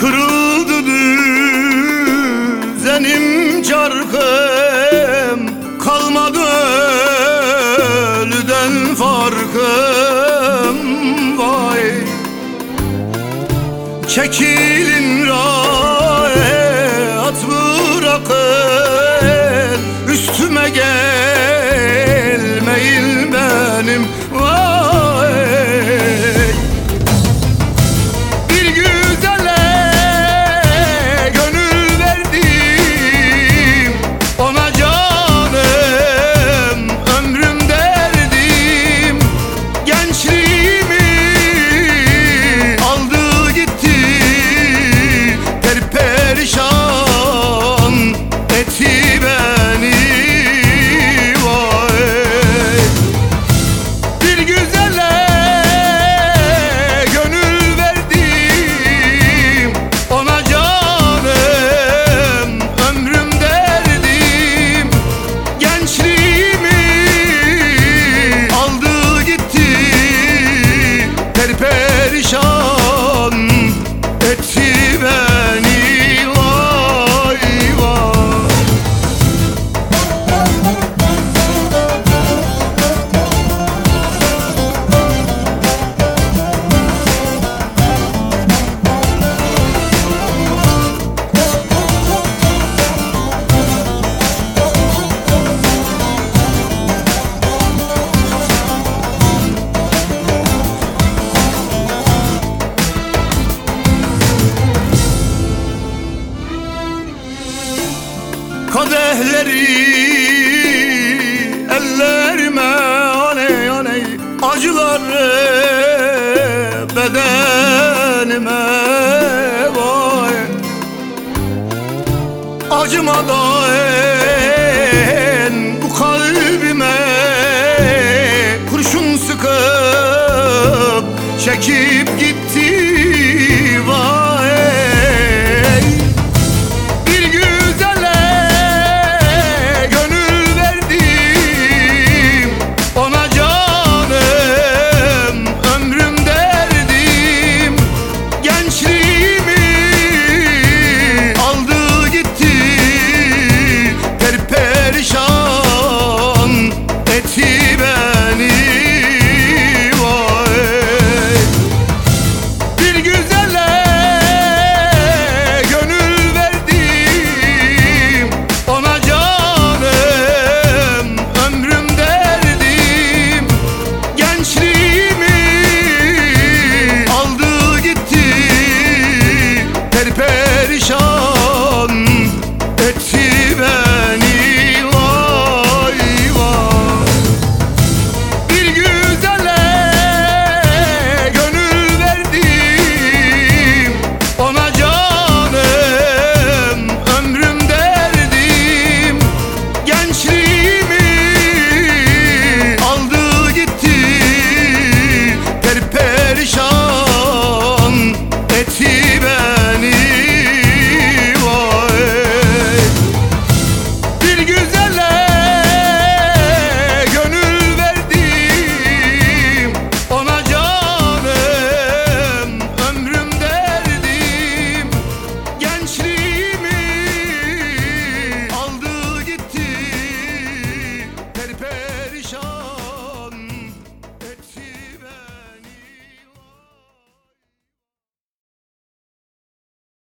Kırıldı düzenim çarkım Kalmadı. Ölüden farkım Vay. Çekilin Vurmadan bu kalbime kurşun sıkıp çekip gitti